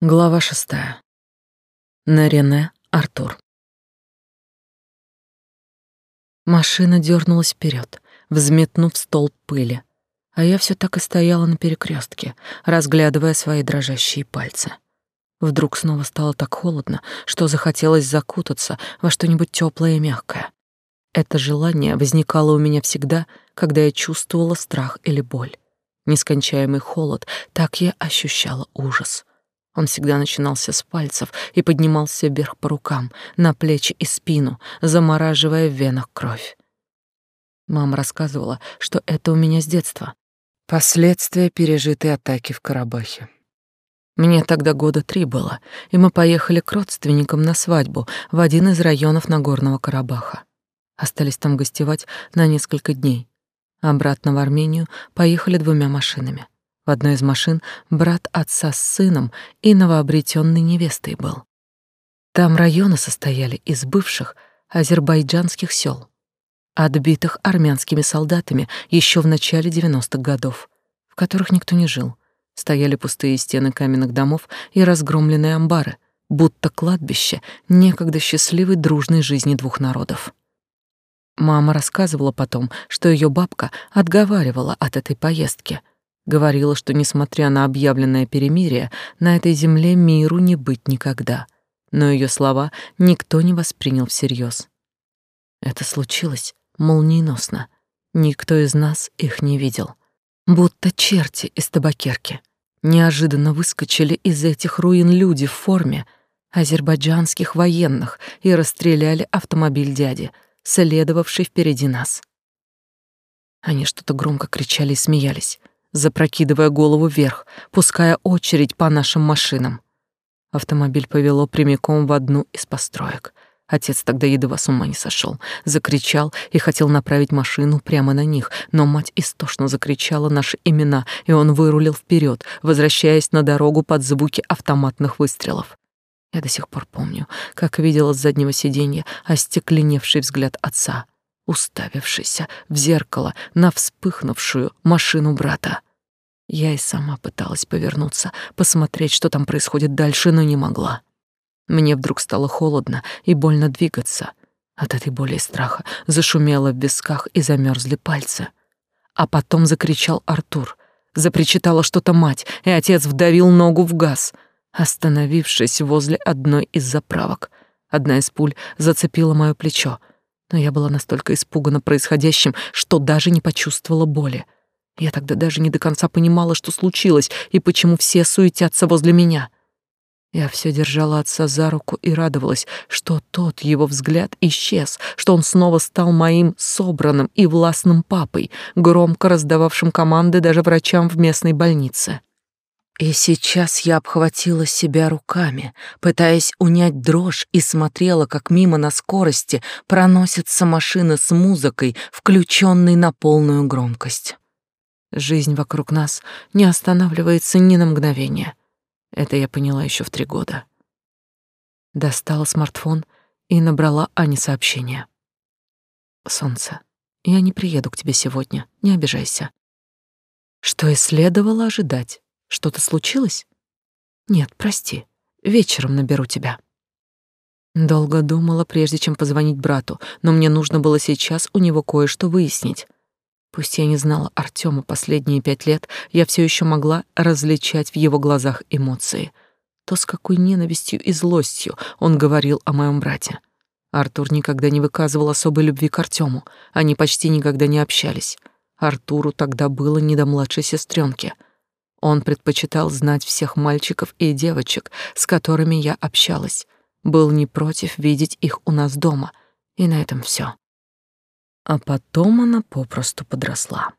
Глава шестая. Нарене Артур. Машина дернулась вперед, взметнув столб пыли, а я все так и стояла на перекрестке, разглядывая свои дрожащие пальцы. Вдруг снова стало так холодно, что захотелось закутаться во что-нибудь теплое и мягкое. Это желание возникало у меня всегда, когда я чувствовала страх или боль. Нескончаемый холод, так я ощущала ужас — он всегда начинался с пальцев и поднимался вверх по рукам, на плечи и спину, замораживая в венах кровь. Мама рассказывала, что это у меня с детства. Последствия пережитой атаки в Карабахе. Мне тогда года три было, и мы поехали к родственникам на свадьбу в один из районов Нагорного Карабаха. Остались там гостевать на несколько дней. Обратно в Армению поехали двумя машинами. В одной из машин брат отца с сыном и новообретенной невестой был. Там районы состояли из бывших азербайджанских сел, отбитых армянскими солдатами еще в начале 90-х годов, в которых никто не жил. Стояли пустые стены каменных домов и разгромленные амбары, будто кладбище некогда счастливой дружной жизни двух народов. Мама рассказывала потом, что ее бабка отговаривала от этой поездки — Говорила, что, несмотря на объявленное перемирие, на этой земле миру не быть никогда. Но ее слова никто не воспринял всерьез. Это случилось молниеносно. Никто из нас их не видел. Будто черти из табакерки. Неожиданно выскочили из этих руин люди в форме азербайджанских военных и расстреляли автомобиль дяди, следовавший впереди нас. Они что-то громко кричали и смеялись запрокидывая голову вверх, пуская очередь по нашим машинам. Автомобиль повело прямиком в одну из построек. Отец тогда едва с ума не сошел, закричал и хотел направить машину прямо на них, но мать истошно закричала наши имена, и он вырулил вперед, возвращаясь на дорогу под звуки автоматных выстрелов. Я до сих пор помню, как видела с заднего сиденья остекленевший взгляд отца — уставившийся в зеркало на вспыхнувшую машину брата. Я и сама пыталась повернуться, посмотреть, что там происходит дальше, но не могла. Мне вдруг стало холодно и больно двигаться. От этой боли и страха зашумело в висках и замерзли пальцы. А потом закричал Артур. Запричитала что-то мать, и отец вдавил ногу в газ, остановившись возле одной из заправок. Одна из пуль зацепила моё плечо, но я была настолько испугана происходящим, что даже не почувствовала боли. Я тогда даже не до конца понимала, что случилось и почему все суетятся возле меня. Я все держала отца за руку и радовалась, что тот его взгляд исчез, что он снова стал моим собранным и властным папой, громко раздававшим команды даже врачам в местной больнице. И сейчас я обхватила себя руками, пытаясь унять дрожь, и смотрела, как мимо на скорости проносится машина с музыкой, включенной на полную громкость. Жизнь вокруг нас не останавливается ни на мгновение. Это я поняла еще в три года. Достала смартфон и набрала Ане сообщение. «Солнце, я не приеду к тебе сегодня, не обижайся». Что и следовало ожидать. Что-то случилось? Нет, прости. Вечером наберу тебя. Долго думала, прежде чем позвонить брату, но мне нужно было сейчас у него кое-что выяснить. Пусть я не знала Артема последние пять лет, я все еще могла различать в его глазах эмоции. То, с какой ненавистью и злостью он говорил о моем брате. Артур никогда не выказывал особой любви к Артему, они почти никогда не общались. Артуру тогда было не до младшей сестренки — он предпочитал знать всех мальчиков и девочек, с которыми я общалась, был не против видеть их у нас дома, и на этом все. А потом она попросту подросла.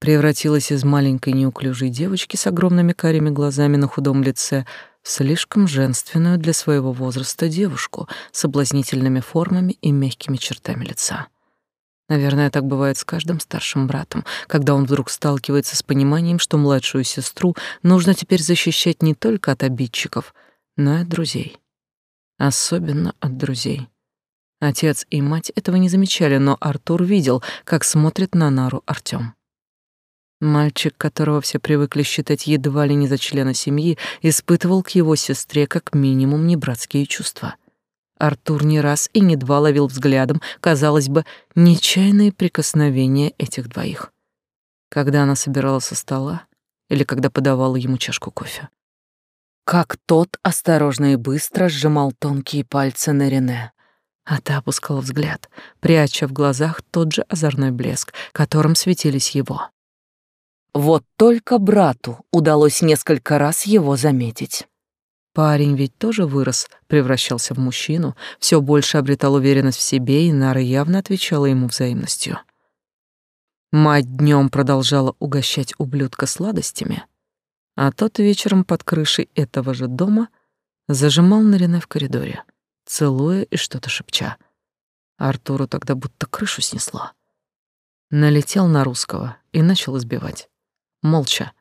Превратилась из маленькой неуклюжей девочки с огромными карими глазами на худом лице в слишком женственную для своего возраста девушку с соблазнительными формами и мягкими чертами лица. Наверное, так бывает с каждым старшим братом, когда он вдруг сталкивается с пониманием, что младшую сестру нужно теперь защищать не только от обидчиков, но и от друзей. Особенно от друзей. Отец и мать этого не замечали, но Артур видел, как смотрит на Нару Артём. Мальчик, которого все привыкли считать едва ли не за члена семьи, испытывал к его сестре как минимум небратские чувства. Артур не раз и не два ловил взглядом, казалось бы, нечаянные прикосновения этих двоих. Когда она собирала со стола или когда подавала ему чашку кофе. Как тот осторожно и быстро сжимал тонкие пальцы на Рене, а та опускала взгляд, пряча в глазах тот же озорной блеск, которым светились его. Вот только брату удалось несколько раз его заметить. Парень ведь тоже вырос, превращался в мужчину, все больше обретал уверенность в себе, и Нара явно отвечала ему взаимностью. Мать днем продолжала угощать ублюдка сладостями, а тот вечером под крышей этого же дома зажимал Нарине в коридоре, целуя и что-то шепча. Артуру тогда будто крышу снесло. Налетел на русского и начал избивать молча,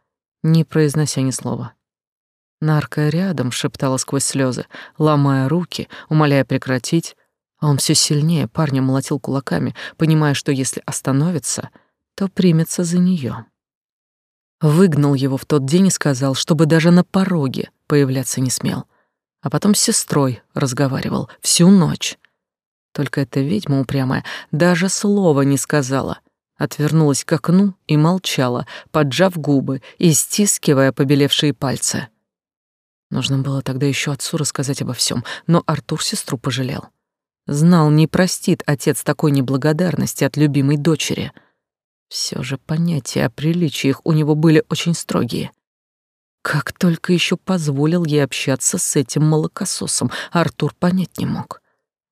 не произнося ни слова. Нарка рядом шептала сквозь слезы, ломая руки, умоляя прекратить, а он все сильнее парня молотил кулаками, понимая, что если остановится, то примется за нее. Выгнал его в тот день и сказал, чтобы даже на пороге появляться не смел. А потом с сестрой разговаривал всю ночь. Только эта ведьма упрямая даже слова не сказала, отвернулась к окну и молчала, поджав губы и стискивая побелевшие пальцы. Нужно было тогда еще отцу рассказать обо всем, но Артур сестру пожалел. Знал, не простит отец такой неблагодарности от любимой дочери. Все же понятия о приличиях у него были очень строгие. Как только еще позволил ей общаться с этим молокососом, Артур понять не мог.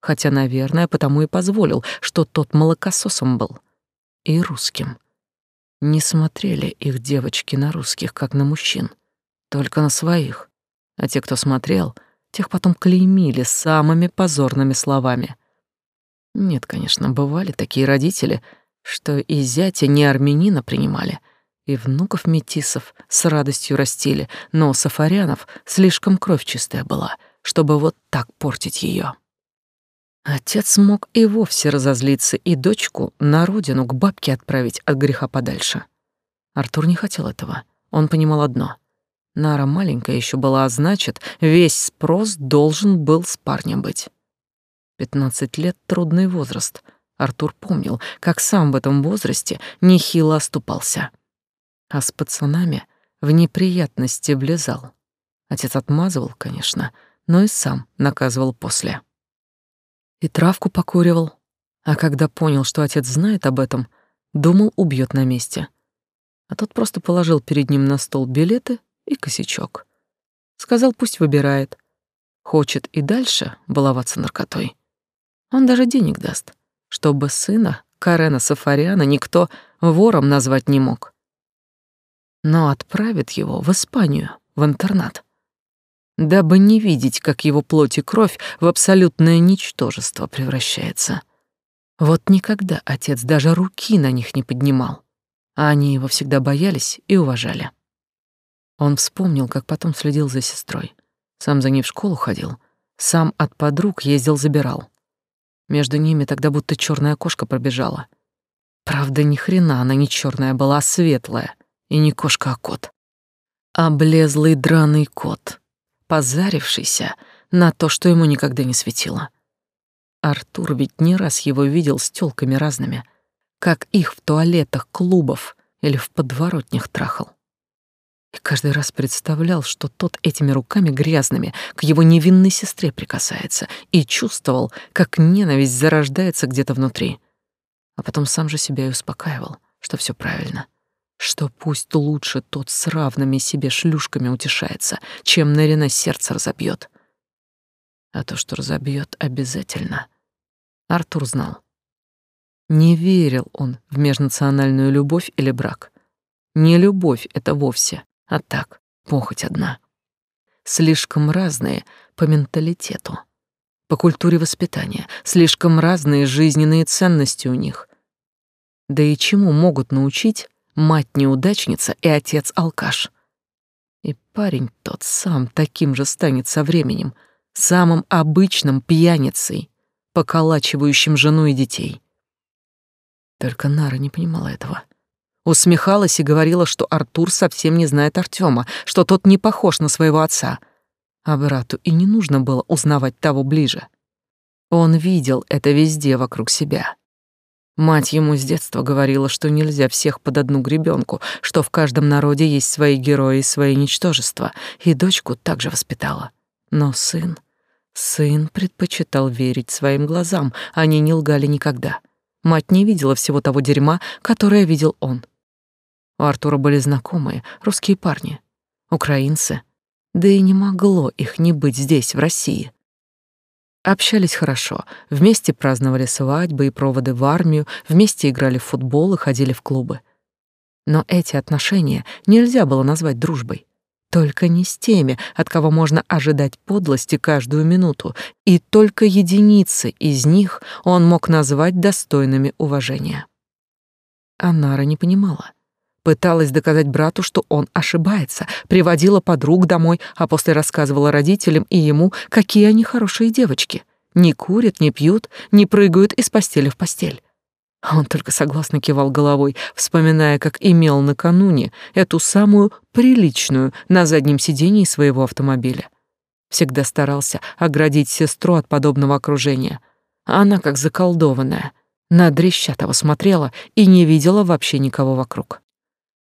Хотя, наверное, потому и позволил, что тот молокососом был и русским. Не смотрели их девочки на русских, как на мужчин, только на своих. А те, кто смотрел, тех потом клеймили самыми позорными словами. Нет, конечно, бывали такие родители, что и зятя не армянина принимали, и внуков метисов с радостью растили, но у сафарянов слишком кровь чистая была, чтобы вот так портить ее. Отец мог и вовсе разозлиться и дочку на родину к бабке отправить от греха подальше. Артур не хотел этого. Он понимал одно. Нара маленькая еще была, а значит, весь спрос должен был с парнем быть. Пятнадцать лет — трудный возраст. Артур помнил, как сам в этом возрасте нехило оступался. А с пацанами в неприятности влезал. Отец отмазывал, конечно, но и сам наказывал после и травку покуривал. А когда понял, что отец знает об этом, думал, убьет на месте. А тот просто положил перед ним на стол билеты и косячок. Сказал, пусть выбирает. Хочет и дальше баловаться наркотой. Он даже денег даст, чтобы сына Карена Сафариана никто вором назвать не мог. Но отправит его в Испанию, в интернат дабы не видеть, как его плоть и кровь в абсолютное ничтожество превращается. Вот никогда отец даже руки на них не поднимал, а они его всегда боялись и уважали. Он вспомнил, как потом следил за сестрой. Сам за ней в школу ходил, сам от подруг ездил-забирал. Между ними тогда будто черная кошка пробежала. Правда, ни хрена она не черная была, а светлая. И не кошка, а кот. Облезлый драный кот, позарившийся на то, что ему никогда не светило. Артур ведь не раз его видел с тёлками разными, как их в туалетах клубов или в подворотнях трахал. И каждый раз представлял, что тот этими руками грязными к его невинной сестре прикасается, и чувствовал, как ненависть зарождается где-то внутри. А потом сам же себя и успокаивал, что все правильно — что пусть лучше тот с равными себе шлюшками утешается, чем Нарина сердце разобьет. А то, что разобьет, обязательно. Артур знал. Не верил он в межнациональную любовь или брак. Не любовь это вовсе, а так, похоть одна. Слишком разные по менталитету, по культуре воспитания, слишком разные жизненные ценности у них. Да и чему могут научить мать-неудачница и отец-алкаш. И парень тот сам таким же станет со временем, самым обычным пьяницей, поколачивающим жену и детей. Только Нара не понимала этого. Усмехалась и говорила, что Артур совсем не знает Артема, что тот не похож на своего отца. А брату и не нужно было узнавать того ближе. Он видел это везде вокруг себя. Мать ему с детства говорила, что нельзя всех под одну гребенку, что в каждом народе есть свои герои и свои ничтожества, и дочку также воспитала. Но сын... Сын предпочитал верить своим глазам, они не лгали никогда. Мать не видела всего того дерьма, которое видел он. У Артура были знакомые, русские парни, украинцы. Да и не могло их не быть здесь, в России. Общались хорошо, вместе праздновали свадьбы и проводы в армию, вместе играли в футбол и ходили в клубы. Но эти отношения нельзя было назвать дружбой. Только не с теми, от кого можно ожидать подлости каждую минуту, и только единицы из них он мог назвать достойными уважения. Анара не понимала. Пыталась доказать брату, что он ошибается, приводила подруг домой, а после рассказывала родителям и ему, какие они хорошие девочки. Не курят, не пьют, не прыгают из постели в постель. А он только согласно кивал головой, вспоминая, как имел накануне эту самую приличную на заднем сидении своего автомобиля. Всегда старался оградить сестру от подобного окружения. Она, как заколдованная, на Дрещатого смотрела и не видела вообще никого вокруг.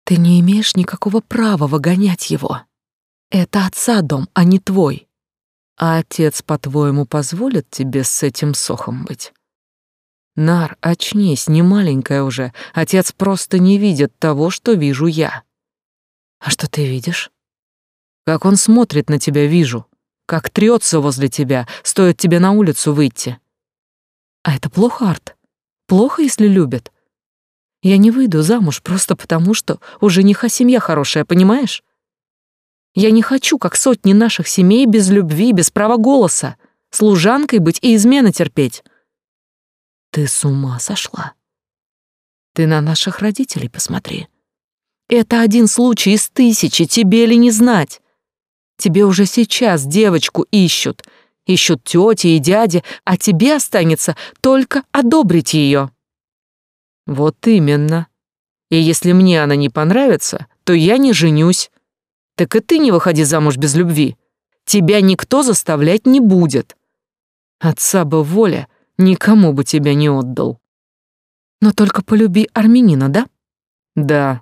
Ты не имеешь никакого права выгонять его. Это отца дом, а не твой. А отец, по-твоему, позволит тебе с этим сохом быть? Нар, очнись, не маленькая уже. Отец просто не видит того, что вижу я. А что ты видишь? Как он смотрит на тебя, вижу. Как трется возле тебя, стоит тебе на улицу выйти. А это плохо, Арт? Плохо, если любит? Я не выйду замуж просто потому, что у жениха семья хорошая, понимаешь? Я не хочу, как сотни наших семей, без любви, без права голоса, служанкой быть и измены терпеть. Ты с ума сошла? Ты на наших родителей посмотри. Это один случай из тысячи, тебе ли не знать? Тебе уже сейчас девочку ищут, ищут тети и дяди, а тебе останется только одобрить ее. Вот именно. И если мне она не понравится, то я не женюсь. Так и ты не выходи замуж без любви. Тебя никто заставлять не будет. Отца бы воля никому бы тебя не отдал. Но только полюби армянина, да? Да.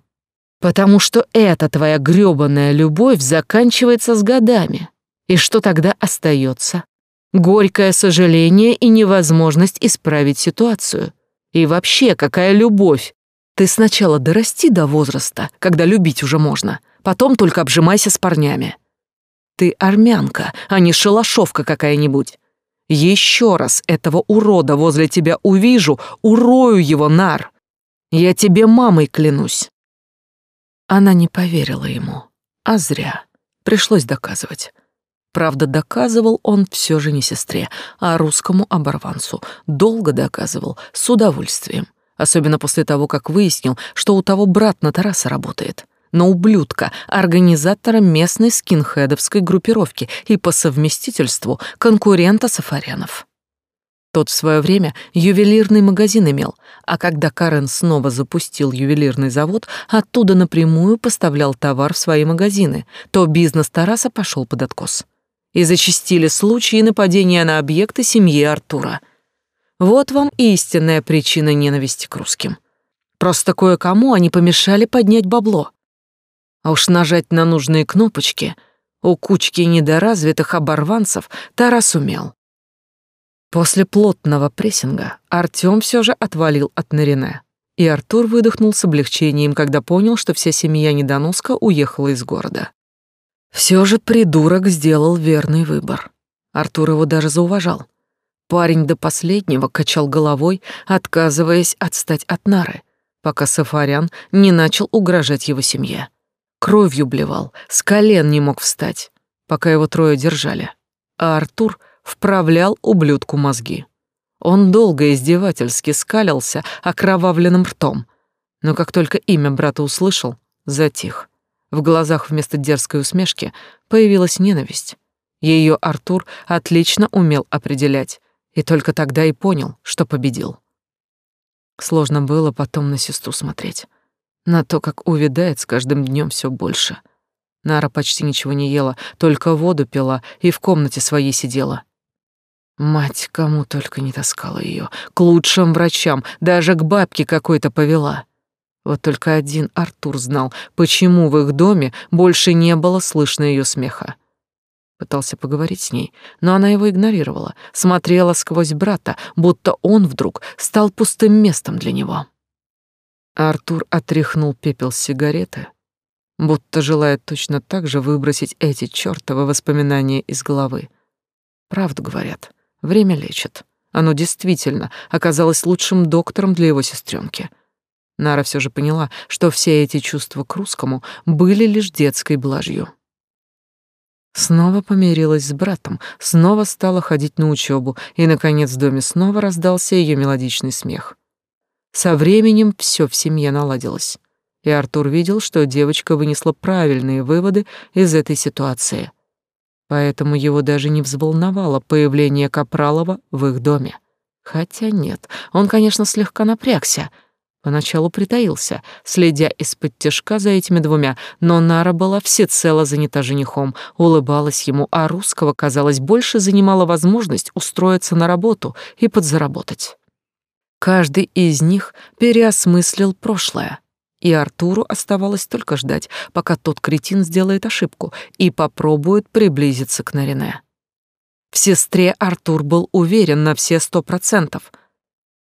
Потому что эта твоя грёбаная любовь заканчивается с годами. И что тогда остается? Горькое сожаление и невозможность исправить ситуацию. И вообще, какая любовь? Ты сначала дорасти до возраста, когда любить уже можно, потом только обжимайся с парнями. Ты армянка, а не шалашовка какая-нибудь. Еще раз этого урода возле тебя увижу, урою его, нар. Я тебе мамой клянусь. Она не поверила ему, а зря. Пришлось доказывать. Правда, доказывал он все же не сестре, а русскому оборванцу. Долго доказывал, с удовольствием. Особенно после того, как выяснил, что у того брат на Тараса работает. На ублюдка, организатора местной скинхедовской группировки и по совместительству конкурента Сафарянов. Тот в свое время ювелирный магазин имел, а когда Карен снова запустил ювелирный завод, оттуда напрямую поставлял товар в свои магазины, то бизнес Тараса пошел под откос и зачастили случаи нападения на объекты семьи Артура. Вот вам истинная причина ненависти к русским. Просто кое-кому они помешали поднять бабло. А уж нажать на нужные кнопочки у кучки недоразвитых оборванцев Тарас умел. После плотного прессинга Артём все же отвалил от Нарине, и Артур выдохнул с облегчением, когда понял, что вся семья недоноска уехала из города. Все же придурок сделал верный выбор. Артур его даже зауважал. Парень до последнего качал головой, отказываясь отстать от Нары, пока Сафарян не начал угрожать его семье. Кровью блевал, с колен не мог встать, пока его трое держали. А Артур вправлял ублюдку мозги. Он долго издевательски скалился окровавленным ртом, но как только имя брата услышал, затих. В глазах вместо дерзкой усмешки появилась ненависть. Ее Артур отлично умел определять, и только тогда и понял, что победил. Сложно было потом на сестру смотреть. на то, как увядает с каждым днем все больше. Нара почти ничего не ела, только воду пила и в комнате своей сидела. Мать кому только не таскала ее, к лучшим врачам, даже к бабке какой-то повела. Вот только один Артур знал, почему в их доме больше не было слышно ее смеха. Пытался поговорить с ней, но она его игнорировала, смотрела сквозь брата, будто он вдруг стал пустым местом для него. Артур отряхнул пепел с сигареты, будто желая точно так же выбросить эти чёртовы воспоминания из головы. Правду говорят, время лечит. Оно действительно оказалось лучшим доктором для его сестренки. Нара все же поняла, что все эти чувства к русскому были лишь детской блажью. Снова помирилась с братом, снова стала ходить на учебу, и, наконец, в доме снова раздался ее мелодичный смех. Со временем все в семье наладилось, и Артур видел, что девочка вынесла правильные выводы из этой ситуации. Поэтому его даже не взволновало появление Капралова в их доме. Хотя нет, он, конечно, слегка напрягся. Поначалу притаился, следя из-под тяжка за этими двумя, но Нара была всецело занята женихом, улыбалась ему, а русского, казалось, больше занимала возможность устроиться на работу и подзаработать. Каждый из них переосмыслил прошлое, и Артуру оставалось только ждать, пока тот кретин сделает ошибку и попробует приблизиться к Нарине. В сестре Артур был уверен на все сто процентов,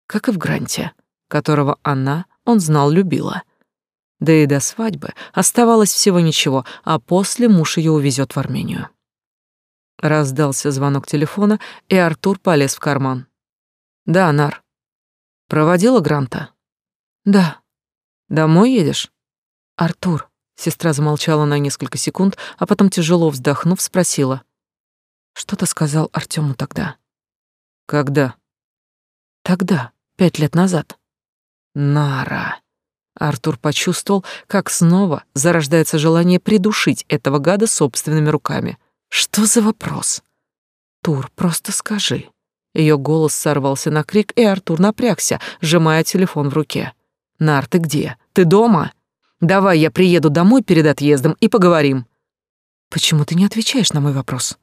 как и в Гранте, которого она, он знал, любила. Да и до свадьбы оставалось всего ничего, а после муж ее увезет в Армению. Раздался звонок телефона, и Артур полез в карман. «Да, Нар», Проводила Гранта? Да. Домой едешь? Артур. Сестра замолчала на несколько секунд, а потом тяжело вздохнув, спросила: "Что ты сказал Артему тогда?" "Когда?" "Тогда, пять лет назад." Нара. Артур почувствовал, как снова зарождается желание придушить этого гада собственными руками. Что за вопрос? Тур, просто скажи. Ее голос сорвался на крик, и Артур напрягся, сжимая телефон в руке. «Нар, ты где? Ты дома? Давай я приеду домой перед отъездом и поговорим». «Почему ты не отвечаешь на мой вопрос?»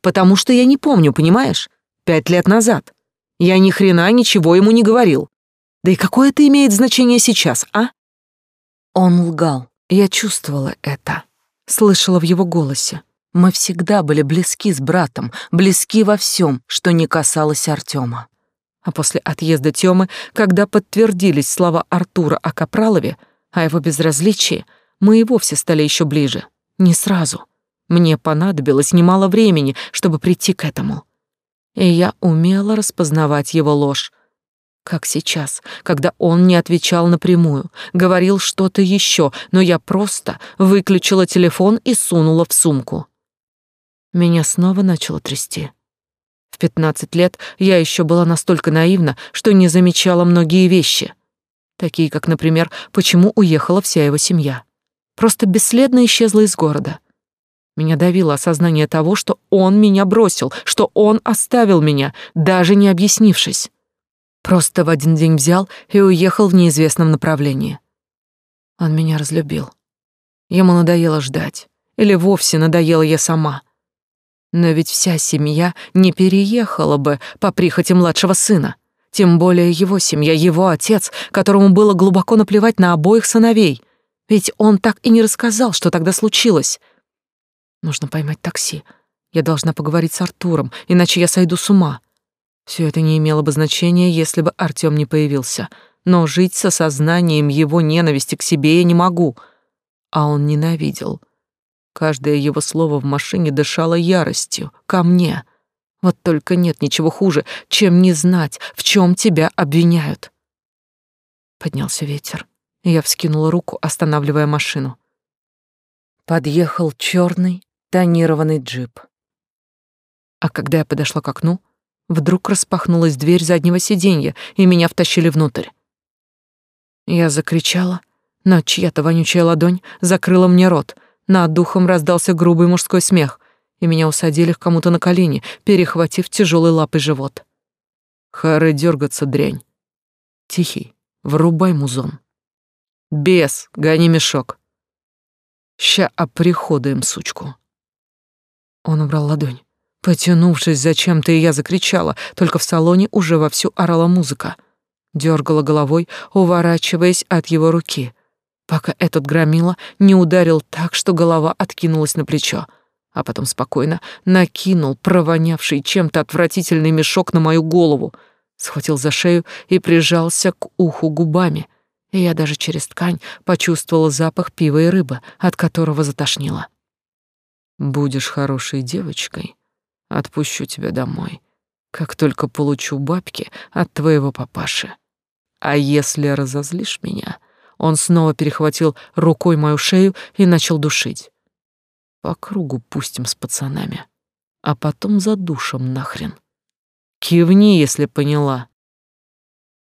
«Потому что я не помню, понимаешь? Пять лет назад. Я ни хрена ничего ему не говорил. Да и какое это имеет значение сейчас, а?» Он лгал. Я чувствовала это. Слышала в его голосе. Мы всегда были близки с братом, близки во всем, что не касалось Артема. А после отъезда Тёмы, когда подтвердились слова Артура о Капралове, о его безразличии, мы и вовсе стали еще ближе. Не сразу. Мне понадобилось немало времени, чтобы прийти к этому. И я умела распознавать его ложь, как сейчас, когда он не отвечал напрямую, говорил что-то еще, но я просто выключила телефон и сунула в сумку. Меня снова начало трясти. В пятнадцать лет я еще была настолько наивна, что не замечала многие вещи. Такие, как, например, почему уехала вся его семья. Просто бесследно исчезла из города. Меня давило осознание того, что он меня бросил, что он оставил меня, даже не объяснившись. Просто в один день взял и уехал в неизвестном направлении. Он меня разлюбил. Ему надоело ждать. Или вовсе надоела я сама. Но ведь вся семья не переехала бы по прихоти младшего сына. Тем более его семья, его отец, которому было глубоко наплевать на обоих сыновей. Ведь он так и не рассказал, что тогда случилось. Нужно поймать такси. Я должна поговорить с Артуром, иначе я сойду с ума. Все это не имело бы значения, если бы Артём не появился. Но жить со сознанием его ненависти к себе я не могу. А он ненавидел. Каждое его слово в машине дышало яростью. Ко мне. Вот только нет ничего хуже, чем не знать, в чем тебя обвиняют. Поднялся ветер, я вскинула руку, останавливая машину. Подъехал черный тонированный джип. А когда я подошла к окну, вдруг распахнулась дверь заднего сиденья, и меня втащили внутрь. Я закричала, но чья-то вонючая ладонь закрыла мне рот — над духом раздался грубый мужской смех, и меня усадили к кому-то на колени, перехватив тяжелой лапой живот. Хары дергаться дрянь. Тихий, врубай музон. Бес, гони мешок. Ща оприходуем сучку. Он убрал ладонь. Потянувшись зачем-то, и я закричала, только в салоне уже вовсю орала музыка. Дергала головой, уворачиваясь от его руки, пока этот громила не ударил так, что голова откинулась на плечо, а потом спокойно накинул провонявший чем-то отвратительный мешок на мою голову, схватил за шею и прижался к уху губами — и я даже через ткань почувствовала запах пива и рыбы, от которого затошнило. «Будешь хорошей девочкой, отпущу тебя домой, как только получу бабки от твоего папаши. А если разозлишь меня...» Он снова перехватил рукой мою шею и начал душить. «По кругу пустим с пацанами, а потом задушим нахрен. Кивни, если поняла».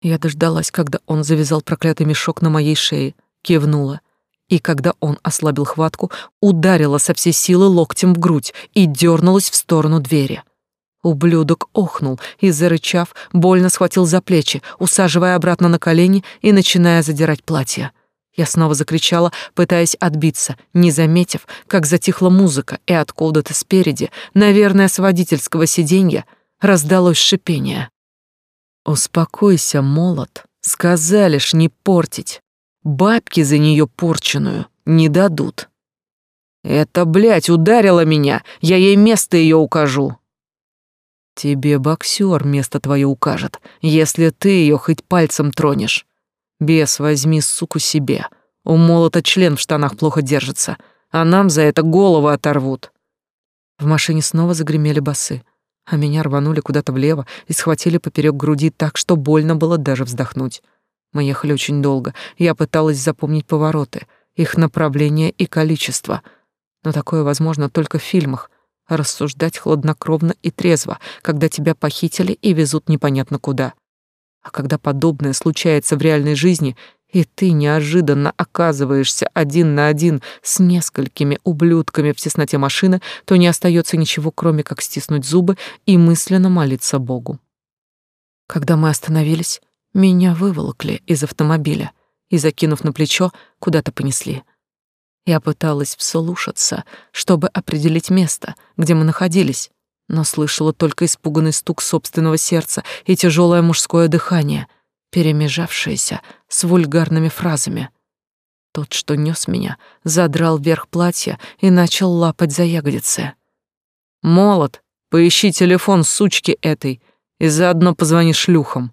Я дождалась, когда он завязал проклятый мешок на моей шее, кивнула. И когда он ослабил хватку, ударила со всей силы локтем в грудь и дернулась в сторону двери. Ублюдок охнул и, зарычав, больно схватил за плечи, усаживая обратно на колени и начиная задирать платье. Я снова закричала, пытаясь отбиться, не заметив, как затихла музыка, и откуда-то спереди, наверное, с водительского сиденья, раздалось шипение. Успокойся, молот. Сказали ж не портить. Бабки за нее порченую не дадут. Это, блядь, ударила меня. Я ей место ее укажу. Тебе боксер место твое укажет, если ты ее хоть пальцем тронешь. Бес, возьми суку себе. У молота член в штанах плохо держится, а нам за это голову оторвут. В машине снова загремели басы а меня рванули куда-то влево и схватили поперек груди так, что больно было даже вздохнуть. Мы ехали очень долго. Я пыталась запомнить повороты, их направление и количество. Но такое возможно только в фильмах. Рассуждать хладнокровно и трезво, когда тебя похитили и везут непонятно куда. А когда подобное случается в реальной жизни, и ты неожиданно оказываешься один на один с несколькими ублюдками в тесноте машины, то не остается ничего, кроме как стиснуть зубы и мысленно молиться Богу. Когда мы остановились, меня выволокли из автомобиля и, закинув на плечо, куда-то понесли. Я пыталась вслушаться, чтобы определить место, где мы находились, но слышала только испуганный стук собственного сердца и тяжелое мужское дыхание — перемежавшееся с вульгарными фразами. Тот, что нес меня, задрал вверх платья и начал лапать за ягодицы. «Молот, поищи телефон сучки этой и заодно позвони шлюхам».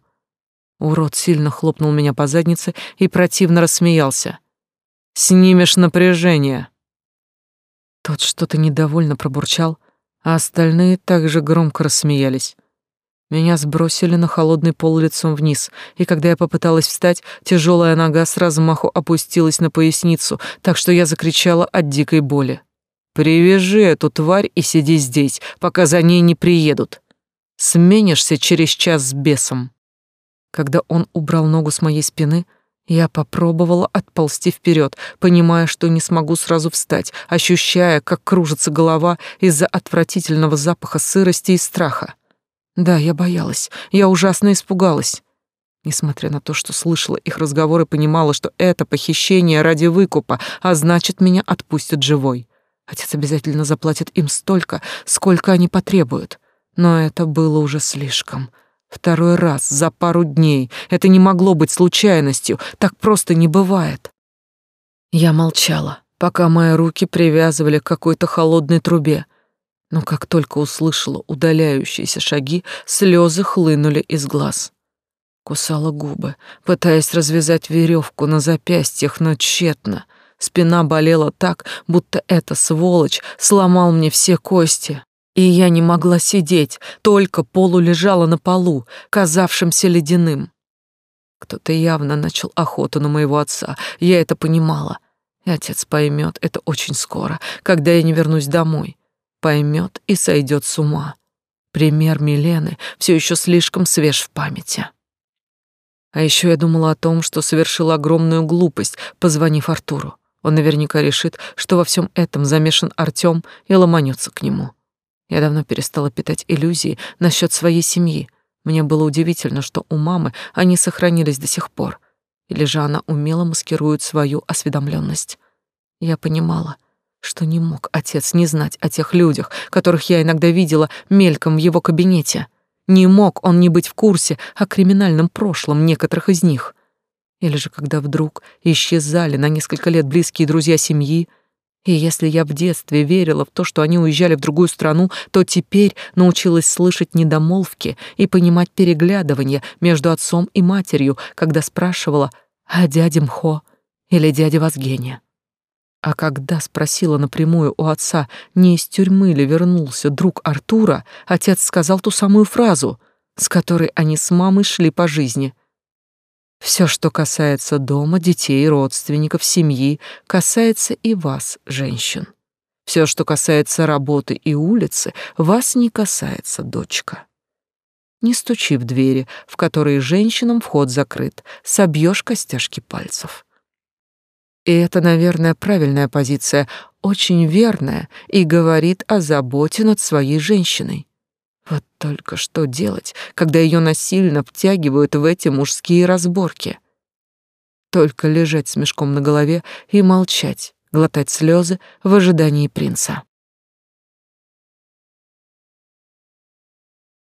Урод сильно хлопнул меня по заднице и противно рассмеялся. «Снимешь напряжение». Тот что-то недовольно пробурчал, а остальные также громко рассмеялись. Меня сбросили на холодный пол лицом вниз, и когда я попыталась встать, тяжелая нога с размаху опустилась на поясницу, так что я закричала от дикой боли. «Привяжи эту тварь и сиди здесь, пока за ней не приедут. Сменишься через час с бесом». Когда он убрал ногу с моей спины, я попробовала отползти вперед, понимая, что не смогу сразу встать, ощущая, как кружится голова из-за отвратительного запаха сырости и страха. Да, я боялась. Я ужасно испугалась. Несмотря на то, что слышала их разговоры, понимала, что это похищение ради выкупа, а значит, меня отпустят живой. Отец обязательно заплатит им столько, сколько они потребуют. Но это было уже слишком. Второй раз за пару дней. Это не могло быть случайностью. Так просто не бывает. Я молчала, пока мои руки привязывали к какой-то холодной трубе, но как только услышала удаляющиеся шаги, слезы хлынули из глаз. Кусала губы, пытаясь развязать веревку на запястьях, но тщетно. Спина болела так, будто эта сволочь сломал мне все кости. И я не могла сидеть, только полулежала на полу, казавшимся ледяным. Кто-то явно начал охоту на моего отца, я это понимала. И отец поймет это очень скоро, когда я не вернусь домой поймет и сойдет с ума. Пример Милены все еще слишком свеж в памяти. А еще я думала о том, что совершила огромную глупость, позвонив Артуру. Он наверняка решит, что во всем этом замешан Артём и ломанется к нему. Я давно перестала питать иллюзии насчет своей семьи. Мне было удивительно, что у мамы они сохранились до сих пор. Или же она умело маскирует свою осведомленность? Я понимала, что не мог отец не знать о тех людях, которых я иногда видела мельком в его кабинете. Не мог он не быть в курсе о криминальном прошлом некоторых из них. Или же когда вдруг исчезали на несколько лет близкие друзья семьи, и если я в детстве верила в то, что они уезжали в другую страну, то теперь научилась слышать недомолвки и понимать переглядывания между отцом и матерью, когда спрашивала о дяде Мхо или дяде Вазгене. А когда спросила напрямую у отца, не из тюрьмы ли вернулся друг Артура, отец сказал ту самую фразу, с которой они с мамой шли по жизни. Все, что касается дома, детей, родственников, семьи, касается и вас, женщин. Все, что касается работы и улицы, вас не касается, дочка. Не стучи в двери, в которые женщинам вход закрыт, собьешь костяшки пальцев. И это, наверное, правильная позиция, очень верная и говорит о заботе над своей женщиной. Вот только что делать, когда ее насильно втягивают в эти мужские разборки? Только лежать с мешком на голове и молчать, глотать слезы в ожидании принца.